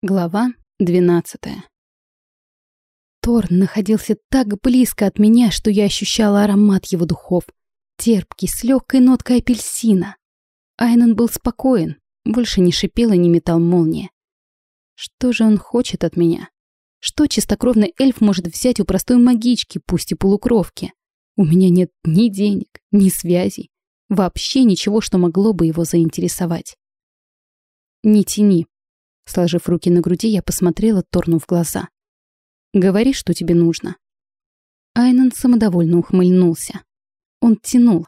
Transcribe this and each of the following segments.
Глава 12 Торн находился так близко от меня, что я ощущала аромат его духов. Терпкий, с легкой ноткой апельсина. Айнон был спокоен, больше не шипел и не метал молнии. Что же он хочет от меня? Что чистокровный эльф может взять у простой магички, пусть и полукровки? У меня нет ни денег, ни связей. Вообще ничего, что могло бы его заинтересовать. «Не тяни». Сложив руки на груди, я посмотрела Торну в глаза. «Говори, что тебе нужно». Айнан самодовольно ухмыльнулся. Он тянул,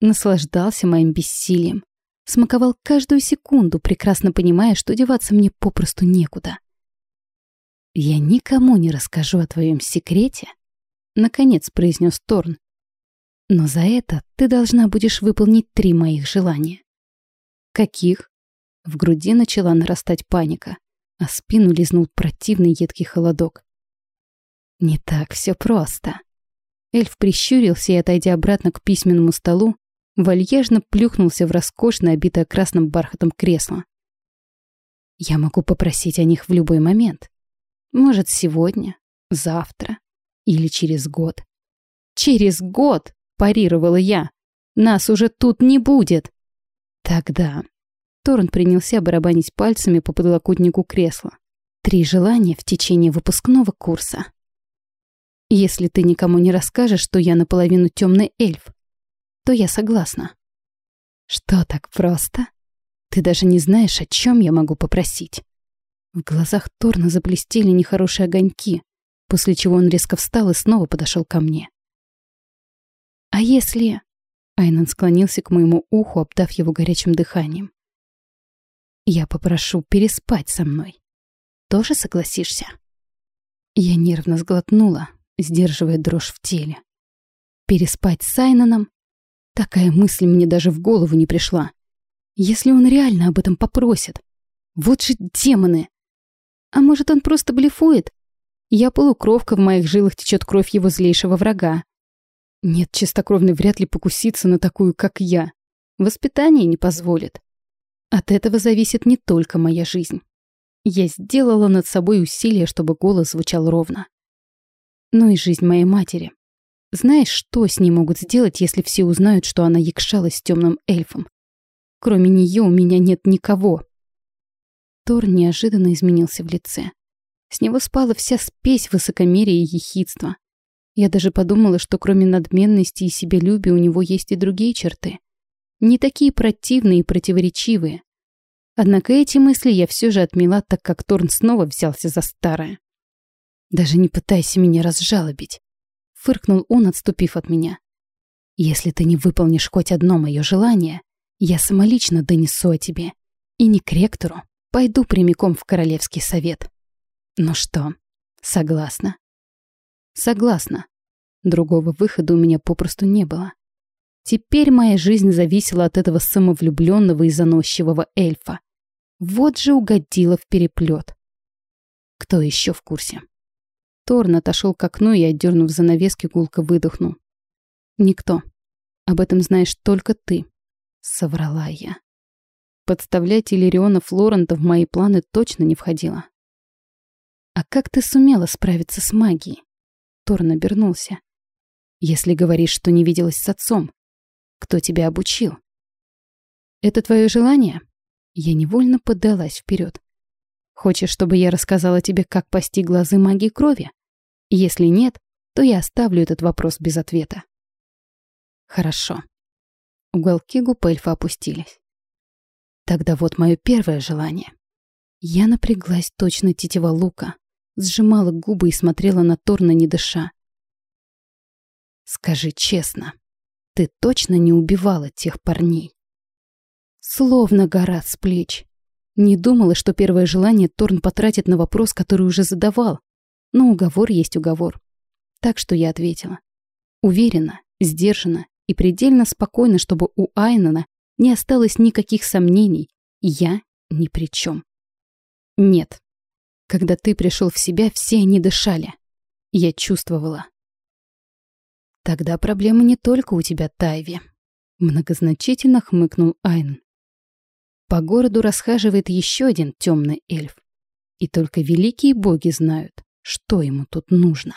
наслаждался моим бессилием, смаковал каждую секунду, прекрасно понимая, что деваться мне попросту некуда. «Я никому не расскажу о твоем секрете», — наконец произнес Торн. «Но за это ты должна будешь выполнить три моих желания». «Каких?» В груди начала нарастать паника, а спину лизнул противный едкий холодок. «Не так все просто». Эльф прищурился и, отойдя обратно к письменному столу, вальяжно плюхнулся в роскошно обитое красным бархатом кресло. «Я могу попросить о них в любой момент. Может, сегодня, завтра или через год». «Через год!» – парировала я. «Нас уже тут не будет!» «Тогда Торн принялся барабанить пальцами по подлокотнику кресла. Три желания в течение выпускного курса. Если ты никому не расскажешь, что я наполовину темный эльф, то я согласна. Что так просто? Ты даже не знаешь, о чем я могу попросить. В глазах Торна заблестели нехорошие огоньки, после чего он резко встал и снова подошел ко мне. «А если...» Айнан склонился к моему уху, обдав его горячим дыханием. Я попрошу переспать со мной. Тоже согласишься? Я нервно сглотнула, сдерживая дрожь в теле. Переспать с Айноном? Такая мысль мне даже в голову не пришла. Если он реально об этом попросит. Вот же демоны! А может, он просто блефует? Я полукровка, в моих жилах течет кровь его злейшего врага. Нет, чистокровный вряд ли покусится на такую, как я. Воспитание не позволит. От этого зависит не только моя жизнь. Я сделала над собой усилие, чтобы голос звучал ровно. Но и жизнь моей матери. Знаешь, что с ней могут сделать, если все узнают, что она якшалась с темным эльфом? Кроме нее у меня нет никого. Тор неожиданно изменился в лице. С него спала вся спесь высокомерия и ехидства. Я даже подумала, что кроме надменности и себялюбия у него есть и другие черты не такие противные и противоречивые. Однако эти мысли я все же отмела, так как Торн снова взялся за старое. «Даже не пытайся меня разжалобить», — фыркнул он, отступив от меня. «Если ты не выполнишь хоть одно мое желание, я самолично донесу о тебе. И не к ректору, пойду прямиком в Королевский совет». «Ну что, согласна?» «Согласна. Другого выхода у меня попросту не было. Теперь моя жизнь зависела от этого самовлюбленного и заносчивого эльфа. Вот же угодила в переплет. Кто еще в курсе? Торн отошел к окну и, отдернув занавески, гулко выдохнул. «Никто. Об этом знаешь только ты», — соврала я. Подставлять Иллириона Флорента в мои планы точно не входило. «А как ты сумела справиться с магией?» Торн обернулся. «Если говоришь, что не виделась с отцом, кто тебя обучил? Это твое желание? Я невольно поддалась вперед. Хочешь, чтобы я рассказала тебе, как пасти глазы магии крови? Если нет, то я оставлю этот вопрос без ответа. Хорошо. Уголки губ эльфа опустились. Тогда вот мое первое желание. Я напряглась точно тетива лука, сжимала губы и смотрела на Торна, не дыша. Скажи честно, ты точно не убивала тех парней? Словно гора с плеч. Не думала, что первое желание Торн потратит на вопрос, который уже задавал. Но уговор есть уговор. Так что я ответила. Уверенно, сдержанно и предельно спокойно, чтобы у Айнана не осталось никаких сомнений. Я ни при чем. Нет. Когда ты пришел в себя, все они дышали. Я чувствовала. Тогда проблема не только у тебя, Тайви. Многозначительно хмыкнул Айн. По городу расхаживает еще один темный эльф. И только великие боги знают, что ему тут нужно.